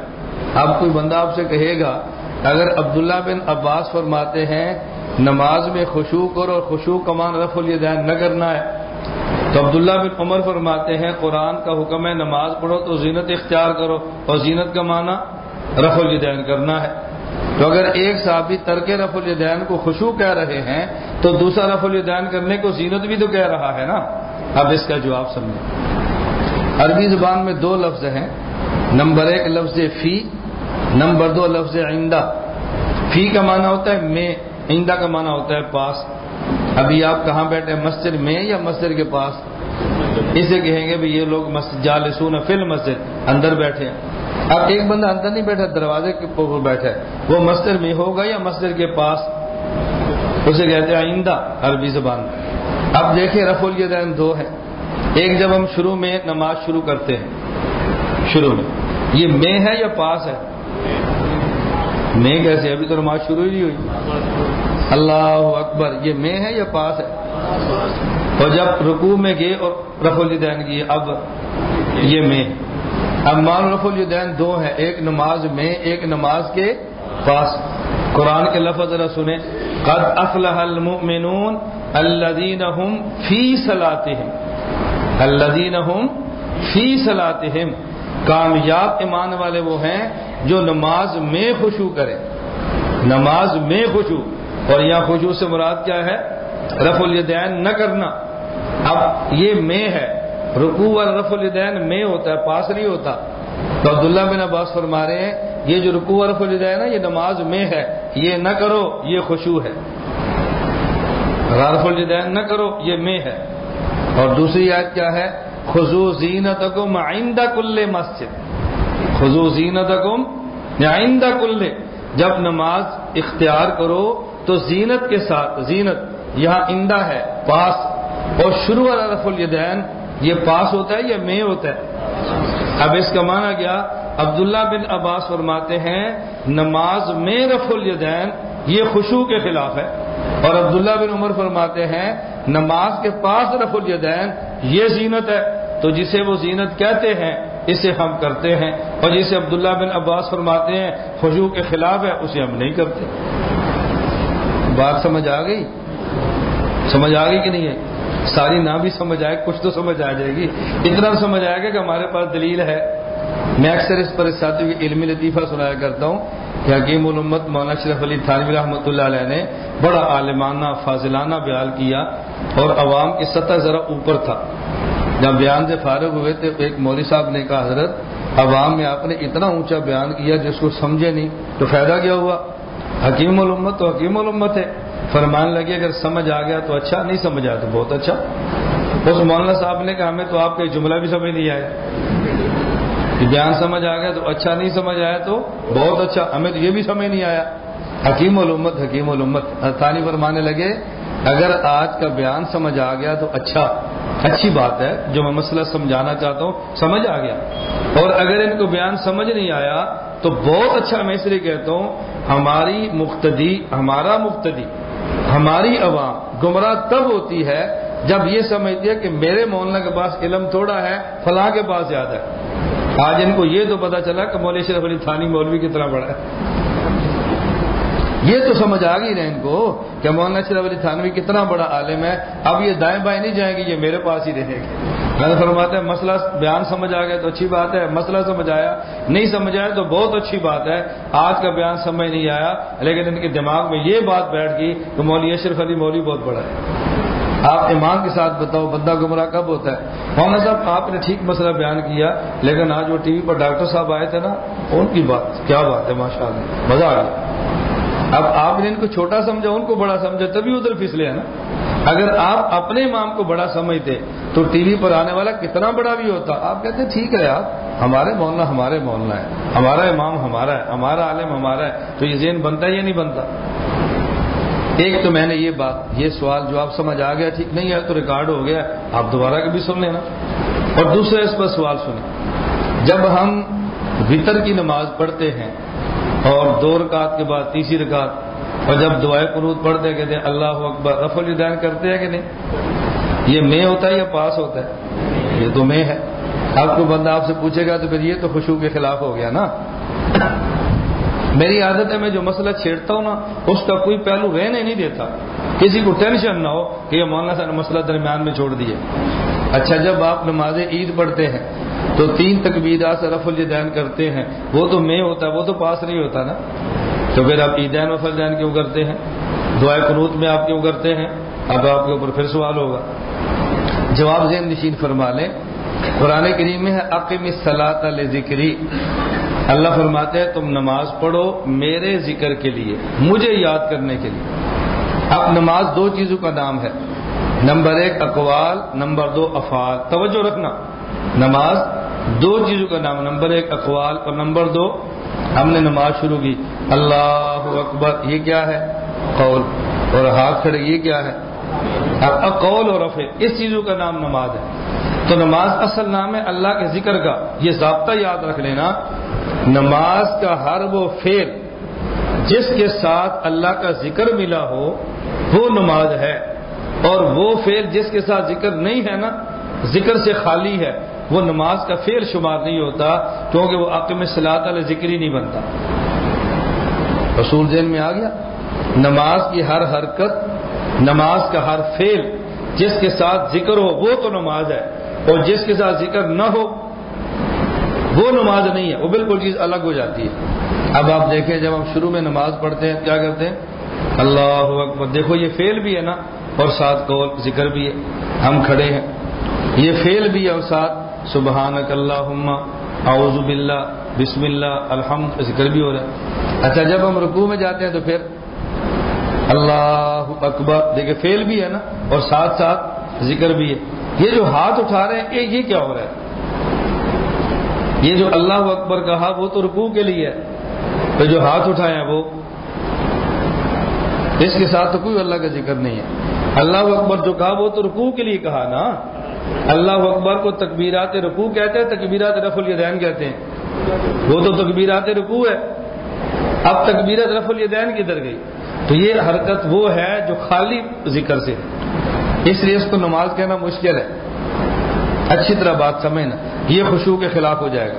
اب کوئی بندہ آپ سے کہے گا، اگر عبداللہ بن عباس فرماتے ہیں، نماز میں خوشو کرو اور خوشو کمان رف الیدین نہ کرنا ہے۔ تو عبداللہ بن عمر فرماتے ہیں، قرآن کا حکم ہے، نماز پڑھو تو زینت اختیار کرو اور زینت کا معنی رف الیدین کرنا ہے۔ تو اگر ایک صحابی ترک رف الیدین کو خوشو کہہ رہے ہیں، تو دوسرا رف الیدین کرنے کو زینت بھی تو کہہ رہا ہے نا؟ اب اس کا جواب سمجھیں عربی زبان میں دو لفظ ہیں۔ نمبر ایک لفظ فی، نمبر دو لفظ آئندہ فی کا معنی ہوتا ہے میں آئندہ کا معنی ہوتا ہے پاس۔ ابھی آپ کہاں بیٹھے مسجد میں یا مسجد کے پاس؟ اسے کہیں گے بھی یہ لوگ مسجد جالسون فل مسجد اندر بیٹھے اب ایک بندہ اندر نہیں بیٹھا، دروازے کے اوپر بیٹھا وہ مسجد میں ہوگا یا مسجد کے پاس؟ اسے کہتے ہیں آئندہ، عربی زبان۔ اب دیکھیں رف الدین دو ہے ایک جب ہم شروع میں نماز شروع کرتے ہیں، شروع میں۔ یہ میں ہے یا پاس ہے؟ میں کیسے؟ ابھی تو نماز شروع ہی نہیں ہوئی۔ اللہ اکبر، یہ میں ہے یا پاس ہے؟ اور جب رکوع میں گئے اور رف الدین کی، اب یہ میں۔ اب مان رف الدین دو ہیں، ایک نماز میں، ایک نماز کے پاس۔ قرآن کے لفظ ذرا سنیں۔ قد افلح المؤمنون الذين هم في صلاتهم الذين هم في صلاتهم کامیاب ایمان والے وہ ہیں جو نماز میں خوشو کرے نماز میں خوشو اور یہاں خوشو سے مراد کیا ہے؟ رف الدین نہ کرنا۔ اب یہ میں ہے۔ رکوع اور رف الدین میں ہوتا ہے، پاس نہیں ہوتا۔ تو عبداللہ بن عباس فرما رہے ہیں، یہ جو رکوع اور رف الدین ہے، یہ نماز میں ہے۔ یہ نہ کرو، یہ خوشو ہے۔ رف الدین نہ کرو، یہ میں ہے۔ اور دوسری آیت کیا ہے؟ خزو زینت گم آئندہ کل مسجد۔ خزو زینت گم آئندہ یعنی کل۔ جب نماز اختیار کرو تو زینت کے ساتھ، زینت یہاں اندہ ہے، پاس۔ اور شروع والا رف الدین یہ پاس ہوتا ہے یا میں ہوتا ہے؟ اب اس کا معنی کیا؟ عبداللہ بن عباس فرماتے ہیں، نماز میں رف الدین یہ خوشو کے خلاف ہے۔ اور عبداللہ بن عمر فرماتے ہیں، نماز کے پاس رف الدین یہ زینت ہے۔ تو جسے وہ زینت کہتے ہیں، اسے ہم کرتے ہیں۔ اور جسے عبداللہ بن عباس فرماتے ہیں خوشو کے خلاف ہے، اسے ہم نہیں کرتے۔ بات سمجھ آ گئی؟ سمجھ آ گئی کہ نہیں ہے؟ ساری نہ بھی سمجھ آئے، کچھ تو سمجھ آ جائے گی۔ اتنا سمجھ آئے گا کہ ہمارے پاس دلیل ہے۔ میں اکثر اس پر ساتھی کی علمی لطیفہ سنایا کرتا ہوں کہ حکیم الامت مولانا شرف علی تھانوی رحمۃ اللہ علیہ نے بڑا عالمانہ، فاضلانہ بیان کیا اور عوام کی سطح ذرا اوپر تھا۔ جب بیان سے فارغ ہوئے تو ایک مولوی صاحب نے کہا، حضرت، عوام میں آپ نے اتنا اونچا بیان کیا، جس کو سمجھے نہیں تو فائدہ کیا ہوا؟ حکیم الامت تو حکیم الامت ہے۔ فرمان لگے اگر سمجھ آ گیا تو اچھا نہیں سمجھ آیا تو بہت اچھا۔ اس مولانا صاحب نے کہا، ہمیں تو آپ کا جملہ بھی سمجھ نہیں آیا۔ بیان سمجھ آ گیا تو اچھا نہیں سمجھ آیا تو بہت اچھا۔ ہمیں تو یہ بھی سمجھ نہیں آیا۔ حکیم الامت حکیم الامت۔ ثانی فرمانے لگے، اگر آج کا بیان سمجھ آ گیا تو اچھا۔ اچھی بات ہے، جو میں مسئلہ سمجھانا چاہتا ہوں، سمجھ آ گیا۔ اور اگر ان کو بیان سمجھ نہیں آیا تو بہت اچھا میں اس لیے کہتا ہوں، ہماری مقتدی، ہمارا مقتدی، ہماری عوام گمراہ تب ہوتی ہے جب یہ سمجھتی ہے کہ میرے مولانا کے پاس علم تھوڑا ہے، فلاں کے پاس زیادہ ہے۔ آج ان کو یہ تو پتا چلا کہ مولوی شرف علی تھانی مولوی کتنا بڑا ہے۔ یہ تو سمجھ آ گئی نا ان کو کہ مولانا شرف علی تھانوی کتنا بڑا عالم ہے۔ اب یہ دائیں بائیں نہیں جائیں گے یہ میرے پاس ہی رہے گی۔ میں فرماتے ہیں، مسئلہ بیان سمجھ آ گیا تو اچھی بات ہے، مسئلہ سمجھ آیا۔ نہیں سمجھ آیا تو بہت اچھی بات ہے۔ آج کا بیان سمجھ نہیں آیا، لیکن ان کے دماغ میں یہ بات بیٹھ گئی کہ مولوی اشرف علی مولوی بہت بڑا ہے۔ آپ ایمان کے ساتھ بتاؤ، بندہ گمراہ کب ہوتا ہے؟ مولانا صاحب، آپ نے ٹھیک مسئلہ بیان کیا، لیکن آج وہ ٹی وی پر ڈاکٹر صاحب آئے تھے نا، ان کی بات، کیا بات ہے ماشاء اللہ مزہ آ گیا۔ اب آپ نے ان کو چھوٹا سمجھا، ان کو بڑا سمجھا، تبھی ادھر پھسلے نا۔ اگر آپ اپنے امام کو بڑا سمجھتے، تو ٹی وی پر آنے والا کتنا بڑا بھی ہوتا۔ آپ کہتے، ٹھیک ہے آپ ہمارے مولانا ہمارے مولانا ہے، ہمارا امام ہمارا ہے، ہمارا عالم ہمارا ہے، تو یہ ذہن بنتا ہے یا نہیں بنتا؟ ایک تو میں نے یہ بات، یہ سوال جو آپ سمجھ آ گیا، ٹھیک نہیں ہے، تو ریکارڈ ہو گیا، آپ دوبارہ کبھی سن لینا۔ اور دوسرا، اس پر سوال سنیں۔ جب ہم وطر کی نماز پڑھتے ہیں اور دو رکعت کے بعد تیسری رکعت۔ اور جب دعائیں قنوت پڑھتے کہتے ہیں اللہ اکبر رف الدین کرتے ہیں کہ نہیں؟ یہ میں ہوتا ہے یا پاس ہوتا ہے؟ یہ تو میں ہے۔ اب کوئی بندہ آپ سے پوچھے گا تو پھر یہ تو خوشبو کے خلاف ہو گیا نا۔ میری عادت ہے میں جو مسئلہ چھیڑتا ہوں نا، اس کا کوئی پہلو رہنے نہیں دیتا۔ کسی کو ٹینشن نہ ہو کہ یہ مولانا صاحب نے مسئلہ درمیان میں چھوڑ دیے اچھا جب آپ نماز عید پڑھتے ہیں، تو تین تکبیرات رف الدین کرتے ہیں۔ وہ تو میں ہوتا ہے، وہ تو پاس نہیں ہوتا نا۔ تو پھر آپ عیدین و فلدین کیوں کرتے ہیں؟ دعائیں قنوت میں آپ کیوں کرتے ہیں؟ اب آپ کے اوپر پھر سوال ہوگا۔ جواب ذہن نشین فرما لیں۔ قرآن کریم میں ہے عقیم صلاح ذکری اللہ فرماتے ہیں تم نماز پڑھو میرے ذکر کے لیے، مجھے یاد کرنے کے لیے۔ اب نماز دو چیزوں کا نام ہے۔ نمبر ایک اقوال، نمبر دو افعال۔ توجہ رکھنا۔ نماز دو چیزوں کا نام نمبر ایک اقوال اور نمبر دو ہم نے نماز شروع کی۔ اللہ اکبر، یہ کیا ہے؟ قول۔ اور ہاتھ کھڑے، یہ کیا ہے؟ اب قول اور رفع، اس چیزوں کا نام نماز ہے۔ تو نماز اصل نام ہے اللہ کے ذکر کا۔ یہ ضابطہ یاد رکھ لینا، نماز کا ہر وہ فیل جس کے ساتھ اللہ کا ذکر ملا ہو، وہ نماز ہے۔ اور وہ فیل جس کے ساتھ ذکر نہیں ہے نا، ذکر سے خالی ہے، وہ نماز کا فیل شمار نہیں ہوتا، کیونکہ وہ عقم صلاح علیہ ذکر ہی نہیں بنتا۔ رسول ذہن میں آ گیا۔ نماز کی ہر حرکت نماز کا ہر فیل جس کے ساتھ ذکر ہو وہ تو نماز ہے اور جس کے ساتھ ذکر نہ ہو وہ نماز نہیں ہے وہ بالکل چیز الگ ہو جاتی ہے۔ اب آپ دیکھیں جب ہم شروع میں نماز پڑھتے ہیں کیا کرتے ہیں؟ اللہ اکبر۔ دیکھو یہ فیل بھی ہے نا اور ساتھ قول ذکر بھی ہے۔ ہم کھڑے ہیں۔ یہ فیل بھی ہے اور ساتھ سبحان اللہ اعوذ باللہ، بسم اللہ، الحمد، ذکر بھی ہو رہا ہے۔ اچھا جب ہم رکوع میں جاتے ہیں تو پھر اللہ اکبر۔ دیکھیں فیل بھی ہے نا، اور ساتھ ساتھ ذکر بھی ہے۔ یہ جو ہاتھ اٹھا رہے ہیں، یہ کیا ہو رہا ہے؟ یہ جو اللہ اکبر کہا، وہ تو رکوع کے لیے ہے۔ تو جو ہاتھ اٹھائے ہیں، وہ۔ اس کے ساتھ تو کوئی اللہ کا ذکر نہیں ہے۔ اللہ اکبر جو کہا، وہ تو رکوع کے لیے کہا نا۔ اللہ اکبر کو تکبیرات رکوع کہتے ہیں، تکبیرات رف الیدین کہتے ہیں۔ وہ تو تکبیرات رکوع ہے۔ اب تکبیرات رف الیدین کدھر گئی؟ تو یہ حرکت وہ ہے جو خالی ذکر سے اس لیے اس کو نماز کہنا مشکل ہے۔ اچھی طرح بات سمجھنا۔ یہ خوشبو کے خلاف ہو جائے گا۔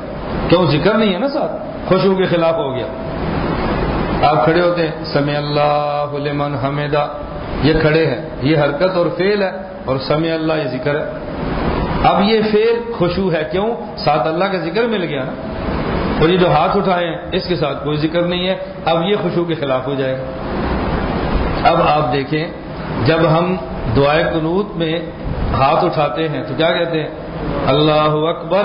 کیوں؟ ذکر نہیں ہے نا ساتھ۔ خوشبو کے خلاف ہو گیا۔ آپ کھڑے ہوتے ہیں۔ سمع اللہ لمن حمیدہ۔ یہ کھڑے ہیں۔ یہ حرکت اور فیل ہے اور سمع اللہ یہ ذکر ہے۔ اب یہ فیل خوشبو ہے۔ کیوں؟ ساتھ اللہ کا ذکر مل گیا نا۔ اور یہ جو ہاتھ اٹھائے ہیں، اس کے ساتھ کوئی ذکر نہیں ہے۔ اب یہ خوشبو کے خلاف ہو جائے گا۔ اب آپ دیکھیں، جب ہم دعائے قنوت میں ہاتھ اٹھاتے ہیں تو کیا کہتے ہیں؟ اللہ اکبر۔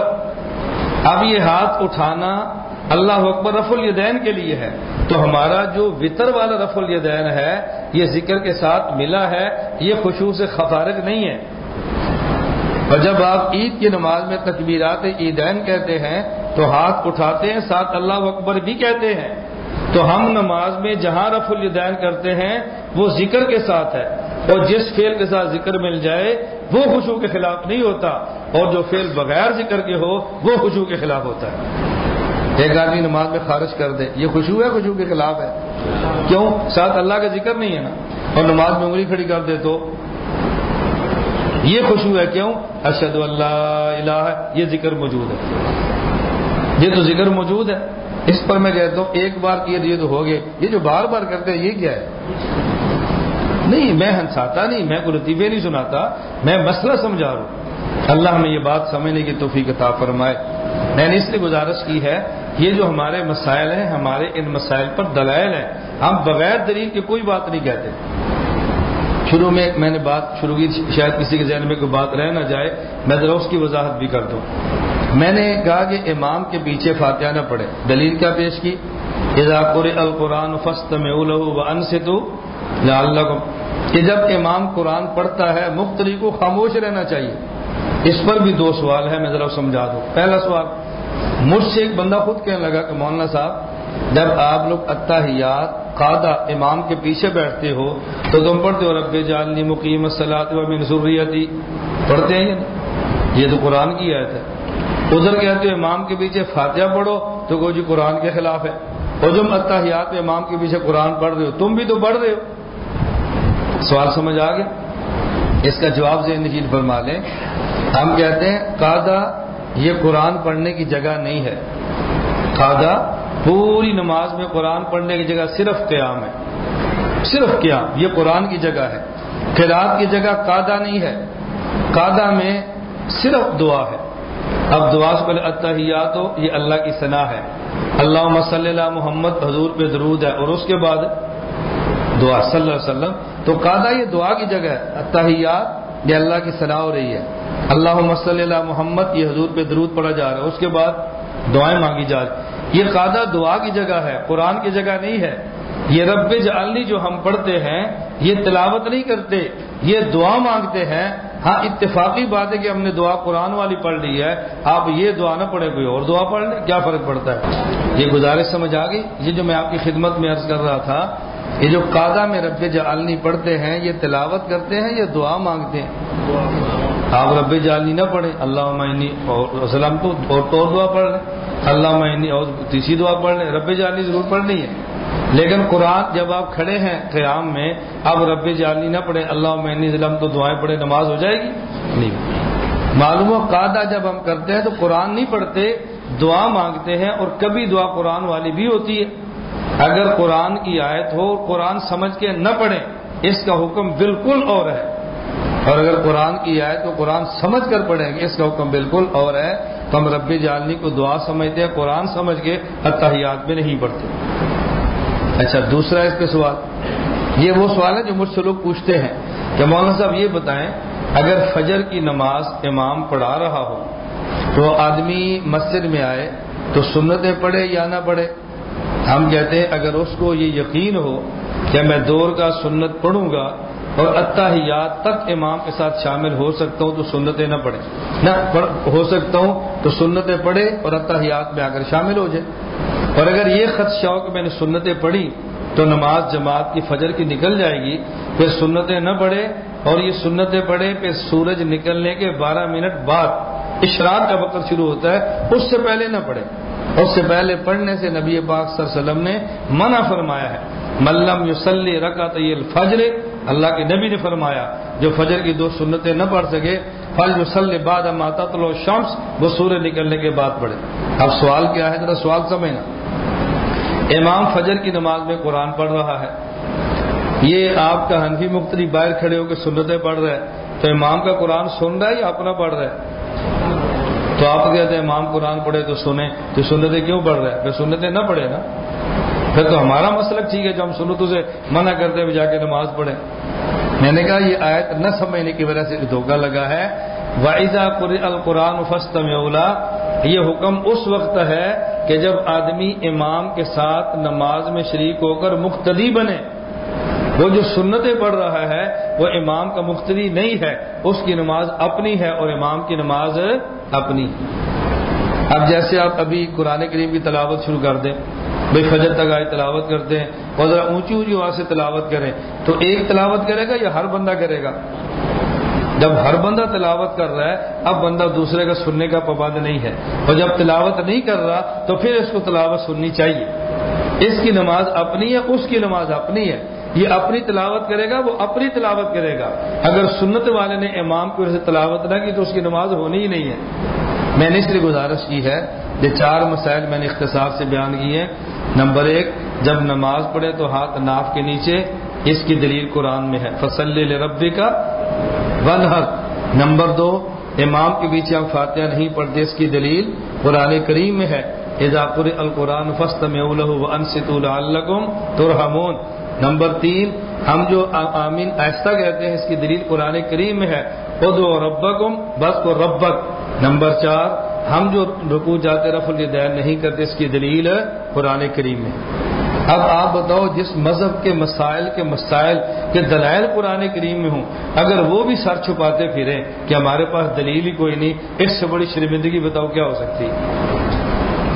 اب یہ ہاتھ اٹھانا اللہ اکبر رف الیدین کے لیے ہے۔ تو ہمارا جو وطر والا رف الیدین ہے، یہ ذکر کے ساتھ ملا ہے، یہ خوشبو سے خفارج نہیں ہے۔ اور جب آپ عید کی نماز میں تکبیرات عیدین کہتے ہیں، تو ہاتھ اٹھاتے ہیں، ساتھ اللہ اکبر بھی کہتے ہیں۔ تو ہم نماز میں جہاں رف الیدین کرتے ہیں، وہ ذکر کے ساتھ ہے۔ اور جس فیل کے ساتھ ذکر مل جائے، وہ خوشبو کے خلاف نہیں ہوتا۔ اور جو فیل بغیر ذکر کے ہو، وہ خوشبو کے خلاف ہوتا ہے۔ ایک آدمی نماز میں خارج کر دے، یہ خوشبو ہے خوشبو کے خلاف ہے۔ کیوں؟ ساتھ اللہ کا ذکر نہیں ہے نا۔ اور نماز میں انگلی کھڑی کر دے تو؟ یہ خوشبو ہے، کیوں؟ اشد اللہ الہ، یہ ذکر موجود ہے۔ یہ تو ذکر موجود ہے۔ اس پر میں کہتا ہوں، ایک بار کیے یہ تو ہو گئے یہ جو بار بار کرتے ہیں، یہ کیا ہے؟ نہیں، میں ہنساتا نہیں، میں کوئی لطیفے نہیں سناتا، میں مسئلہ سمجھا رہا ہوں۔ اللہ ہمیں یہ بات سمجھنے کی توفیق عطا فرمائے۔ میں نے اس لیے گزارش کی ہے، یہ جو ہمارے مسائل ہیں، ہمارے ان مسائل پر دلائل ہیں۔ ہم بغیر دلیل کی کوئی بات نہیں کہتے۔ شروع میں میں نے بات شروع کی، شاید کسی کے ذہن میں کوئی بات رہ نہ جائے، میں ذرا اس کی وضاحت بھی کر دوں۔ میں نے کہا کہ امام کے پیچھے فاتحہ نہ پڑے دلیل کیا پیش کی؟ اضاقر القرآن فسط میں ان سے تو کہ جب امام قرآن پڑھتا ہے مختلف کو خاموش رہنا چاہیے۔ اس پر بھی دو سوال ہے میں ذرا سمجھا دوں۔ پہلا سوال، مجھ سے ایک بندہ خود کہنے لگا کہ مولانا صاحب، جب آپ لوگ اتحیات قادہ امام کے پیچھے بیٹھتے ہو، تو تم پڑھتے ہو، رب جالنی مقیم سلاد و منصوریتی پڑھتے ہیں یہ تو قرآن کی آیت ہے۔ ادھر کہتے ہو امام کے پیچھے فاتحہ پڑھو تو کوئی جی قرآن کے خلاف ہے۔ اور جب اتحیات میں امام کے پیچھے قرآن پڑھ رہے ہو۔ تم بھی تو پڑھ رہے ہو۔ سوال سمجھ آ گیا؟ اس کا جواب ذہن نشید فرما لیں۔ ہم کہتے ہیں قادہ یہ قرآن پڑھنے کی جگہ نہیں ہے۔ قادہ پوری نماز میں قرآن پڑھنے کی جگہ صرف قیام ہے۔ صرف قیام، یہ قرآن کی جگہ ہے۔ قرآن کی جگہ قادہ نہیں ہے۔ قادہ میں صرف دعا ہے۔ اب دعا سے پہلے اتحیات ہو یہ اللہ کی ثنا ہے۔ اللہ صلی اللہ محمد، حضور پہ درود ہے۔ اور اس کے بعد دعا، صلی اللہ علیہ وسلم۔ تو قادہ یہ دعا کی جگہ ہے اتحیات یہ اللہ کی صلاح ہو رہی ہے۔ اللہ صلی اللہ محمد، یہ حضور پہ درود پڑا جا رہا ہے۔ اس کے بعد دعائیں مانگی جا رہی یہ قادہ دعا کی جگہ ہے، قرآن کی جگہ نہیں ہے۔ یہ رب جعلی جو ہم پڑھتے ہیں، یہ تلاوت نہیں کرتے، یہ دعا مانگتے ہیں۔ ہاں اتفاقی بات ہے کہ ہم نے دعا قرآن والی پڑھ لی ہے، آپ یہ دعا نہ پڑھے کوئی اور دعا پڑھ لیں، کیا فرق پڑتا ہے؟ یہ گزارش سمجھ آ گئی؟ یہ جو میں آپ کی خدمت میں عرض کر رہا تھا، یہ جو قاعدہ میں رب جعلنی پڑھتے ہیں، یہ تلاوت کرتے ہیں یہ دعا مانگتے ہیں؟ آپ رب جعلنی نہ پڑھیں اللہ عمنی اور سلام کو اور تو دعا پڑھ لیں اللہ عمنی اور تیسری دعا پڑھ لیں، رب جعلنی ضرور پڑھنی ہے۔ لیکن قرآن جب آپ کھڑے ہیں قیام میں، اب رب جعلنی نہ پڑھے اللہ میں ضلع تو دعائیں پڑھے نماز ہو جائے گی؟ نہیں۔ معلوم و قادہ جب ہم کرتے ہیں تو قرآن نہیں پڑھتے، دعا مانگتے ہیں اور کبھی دعا قرآن والی بھی ہوتی ہے۔ اگر قرآن کی آیت ہو قرآن سمجھ کے نہ پڑھیں، اس کا حکم بالکل اور ہے۔ اور اگر قرآن کی آیت تو قرآن سمجھ کر پڑھیں گے، اس کا حکم بالکل اور ہے۔ تو ہم رب جالنی کو دعا سمجھتے ہیں، قرآن سمجھ کے اتحیات میں نہیں پڑھتے۔ اچھا دوسرا اس کے سوال۔ یہ وہ سوال ہے جو مجھ سے لوگ پوچھتے ہیں کہ مولانا صاحب یہ بتائیں، اگر فجر کی نماز امام پڑھا رہا ہو، تو آدمی مسجد میں آئے تو سنتیں پڑھے یا نہ پڑھے؟ ہم کہتے ہیں، اگر اس کو یہ یقین ہو کہ میں دور کا سنت پڑھوں گا اور اتحیات تک امام کے ساتھ شامل ہو سکتا ہوں تو سنتیں نہ پڑھے نہ ہو سکتا ہوں تو سنتیں پڑھے اور اتحیات میں آ کر شامل ہو جائے۔ اور اگر یہ خط شوق میں نے سنتیں پڑھی تو نماز جماعت کی فجر کی نکل جائے گی، پھر سنتیں نہ پڑھے اور یہ سنتیں پڑھے پھر سورج نکلنے کے بارہ منٹ بعد اشراق کا وقت شروع ہوتا ہے، اس سے پہلے نہ پڑھے اس سے پہلے پڑھنے سے نبی پاک صلی اللہ علیہ وسلم نے منع فرمایا ہے۔ ملم یوسلی رکعت الفجر، اللہ کے نبی نے فرمایا، جو فجر کی دو سنتیں نہ پڑھ سکے، فل یوسل بعد ماتا تو شمس وہ سورج نکلنے کے بعد پڑھے۔ اب سوال کیا ہے؟ ذرا سوال سمجھنا۔ امام فجر کی نماز میں قرآن پڑھ رہا ہے۔ یہ آپ کا حنفی مختلف باہر کھڑے ہو کے سنتیں پڑھ رہے تو امام کا قرآن سن رہا ہے یا اپنا پڑھ رہا ہے؟ تو آپ کہتے ہیں امام قرآن پڑھے تو سنیں۔ تو سنتیں کیوں پڑھ رہے ہیں؟ پھر سنتیں نہ پڑھے نا۔ پھر تو ہمارا مسلک ٹھیک ہے جو ہم سنتوں سے منع کرتے ہوئے جا کے نماز پڑھیں۔ میں نے کہا یہ آیت نہ سمجھنے کی وجہ سے دھوکہ لگا ہے۔ واحضہ القرآن فسطم اولا یہ حکم اس وقت ہے کہ جب آدمی امام کے ساتھ نماز میں شریک ہو کر مقتدی بنے، وہ جو سنتیں پڑھ رہا ہے، وہ امام کا مختری نہیں ہے۔ اس کی نماز اپنی ہے اور امام کی نماز اپنی۔ اب جیسے آپ ابھی قرآن کریم کی تلاوت شروع کر دیں، بھائی فجر تک آئے تلاوت کرتے ہیں اور ذرا اونچی اونچی آواز سے تلاوت کریں، تو ایک تلاوت کرے گا یا ہر بندہ کرے گا؟ جب ہر بندہ تلاوت کر رہا ہے، اب بندہ دوسرے کا سننے کا پابند نہیں ہے۔ اور جب تلاوت نہیں کر رہا، تو پھر اس کو تلاوت سننی چاہیے۔ اس کی نماز اپنی ہے، اس کی نماز اپنی ہے۔ یہ اپنی تلاوت کرے گا، وہ اپنی تلاوت کرے گا۔ اگر سنت والے نے امام کی وجہ سے تلاوت نہ کی، تو اس کی نماز ہونی ہی نہیں ہے۔ میں نے اس لیے گزارش کی ہے یہ چار مسائل میں نے اختصار سے بیان کیے نمبر ایک، جب نماز پڑھے تو ہاتھ ناف کے نیچے اس کی دلیل قرآن میں ہے۔ فصل ربی کا ون نمبر دو، امام کے پیچھے ہم فاتحہ نہیں پڑھتے، اس کی دلیل قرآن کریم میں ہے۔ اضاقر القرآن فسط میں انست العلکم ترحمون۔ نمبر تین، ہم جو آمین ایسا کہتے ہیں، اس کی دلیل قرآن کریم میں ہے۔ خود و ربکم، بس کو ربک۔ نمبر چار، ہم جو رکو جاتے رف الدین نہیں کرتے، اس کی دلیل قرآن کریم میں اب آپ بتاؤ جس مذہب کے مسائل کے مسائل کے دلائل قرآن کریم میں ہوں، اگر وہ بھی سر چھپاتے پھریں کہ ہمارے پاس دلیل ہی کوئی نہیں، اس سے بڑی شرمندگی بتاؤ کیا ہو سکتی؟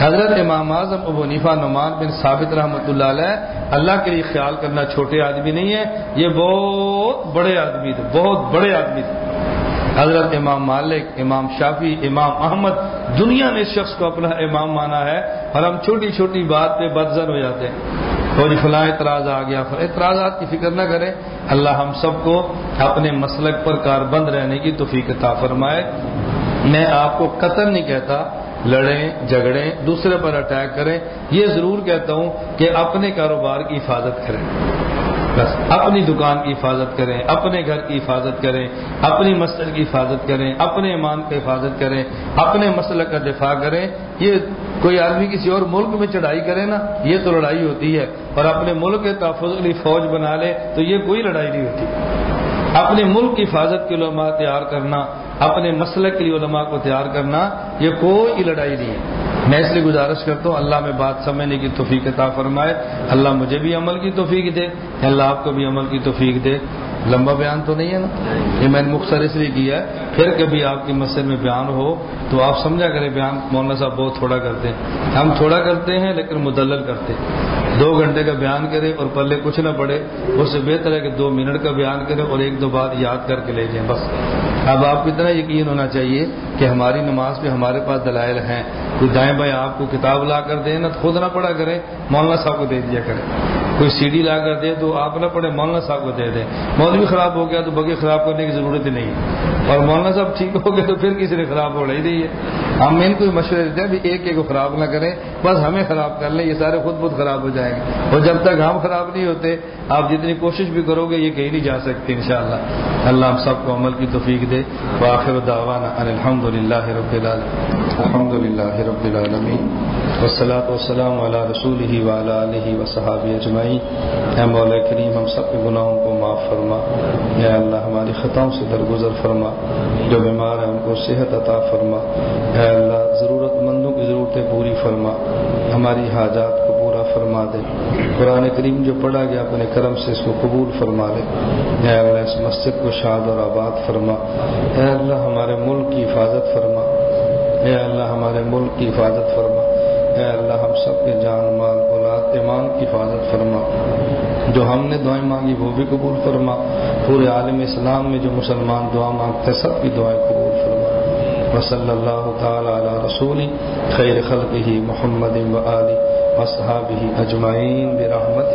حضرت امام اعظم ابو نیفا نعمان بن ثابت رحمۃ اللہ علیہ، اللہ کے لیے خیال کرنا چھوٹے آدمی نہیں ہے یہ بہت بڑے آدمی تھے، بہت بڑے آدمی تھے۔ حضرت امام مالک، امام شافی امام احمد، دنیا نے اس شخص کو اپنا امام مانا ہے اور ہم چھوٹی چھوٹی بات پہ بدزن ہو جاتے ہیں۔ اور فلاں اعتراض آ گیا۔ اعتراضات کی فکر نہ کریں۔ اللہ ہم سب کو اپنے مسلک پر کاربند رہنے کی توفیق عطا فرمائے۔ میں آپ کو قطر نہیں کہتا، لڑیں، جھگڑیں، دوسرے پر اٹیک کریں۔ یہ ضرور کہتا ہوں کہ اپنے کاروبار کی حفاظت کریں۔ بس اپنی دکان کی حفاظت کریں، اپنے گھر کی حفاظت کریں، اپنی مسجد کی حفاظت کریں، اپنے ایمان کی حفاظت کریں، اپنے مسئلہ کا دفاع کریں۔ یہ کوئی آدمی کسی اور ملک میں چڑھائی کرے نا، یہ تو لڑائی ہوتی ہے۔ اور اپنے ملک کے تحفظ کے لیے فوج بنا لے تو یہ کوئی لڑائی نہیں ہوتی۔ اپنے ملک کی حفاظت کے علماء تیار کرنا، اپنے مسلک کے لیے علماء کو تیار کرنا، یہ کوئی لڑائی نہیں ہے۔ میں اس لیے گزارش کرتا ہوں، اللہ میں بات سمجھنے کی توفیق عطا فرمائے۔ اللہ مجھے بھی عمل کی توفیق دے۔ اللہ آپ کو بھی عمل کی توفیق دے۔ لمبا بیان تو نہیں ہے نا؟ یہ میں نے مختصر اس لیے کیا ہے۔ پھر کبھی آپ کی مسجد میں بیان ہو تو آپ سمجھا کریں بیان مولانا صاحب بہت تھوڑا کرتے ہیں۔ ہم تھوڑا کرتے ہیں لیکن مدلل کرتے ہیں۔ دو گھنٹے کا بیان کریں اور پلے کچھ نہ پڑے اس سے بہتر ہے کہ دو منٹ کا بیان کریں اور ایک دو بات یاد کر کے لے جائیں، بس۔ اب آپ کو اتنا یقین ہونا چاہیے کہ ہماری نماز پہ ہمارے پاس دلائل ہیں۔ کوئی دائیں بائیں آپ کو کتاب لا کر دیں، نہ خود نہ پڑھا کریں، مولانا صاحب کو دے دیا کریں۔ کوئی سی ڈی لا کر دے تو آپ نہ پڑھے مولانا صاحب کو دے دیں۔ مولوی خراب ہو گیا تو بگے خراب کرنے کی ضرورت ہی نہیں۔ اور مولانا صاحب ٹھیک ہو گئے تو پھر کسی نے خراب ہو رہی نہیں ہے۔ ہم ان کو مشورے دیتے ہیں ایک ایک کو خراب نہ کریں، بس ہمیں خراب کر لیں، یہ سارے خود بہت خراب ہو جائیں گے۔ اور جب تک ہم خراب نہیں ہوتے، آپ جتنی کوشش بھی کرو گے، یہ کہیں نہیں جا سکتے، انشاءاللہ۔ اللہ ہم سب کو عمل کی توفیق دے۔ واخر دعوانا الحمد للہ رب العالمین۔ الحمد للہ رب العالمین۔ وسلاۃ وسلام علیہ رسول ہی والا علیہ و اجمائی اے مولا کریم ہم سب کے گناہوں کو معاف فرما۔ اے اللہ، ہماری خطاؤں سے درگزر فرما۔ جو بیمار ہیں، ان کو صحت عطا فرما۔ اے اللہ ضرورت مندوں کی ضرورتیں پوری فرما۔ ہماری حاجات کو پورا فرما دے۔ قرآن کریم جو پڑھا گیا، اپنے کرم سے اس کو قبول فرما لے۔ اے اللہ، اس مسجد کو شاد اور آباد فرما۔ اے اللہ، ہمارے ملک کی حفاظت فرما۔ اے اللہ، ہمارے ملک کی حفاظت فرما۔ اے اللہ، ہم سب کے جان مال اولاد، ایمان کی حفاظت فرما۔ جو ہم نے دعائیں مانگی، وہ بھی قبول فرما۔ پورے عالم اسلام میں جو مسلمان دعا مانگتے سب کی دعائیں قبول فرما۔ وصلی اللہ تعالی علی رسول خیر خلق ہی محمد و علی اصحاب ہی اجمعین برحمت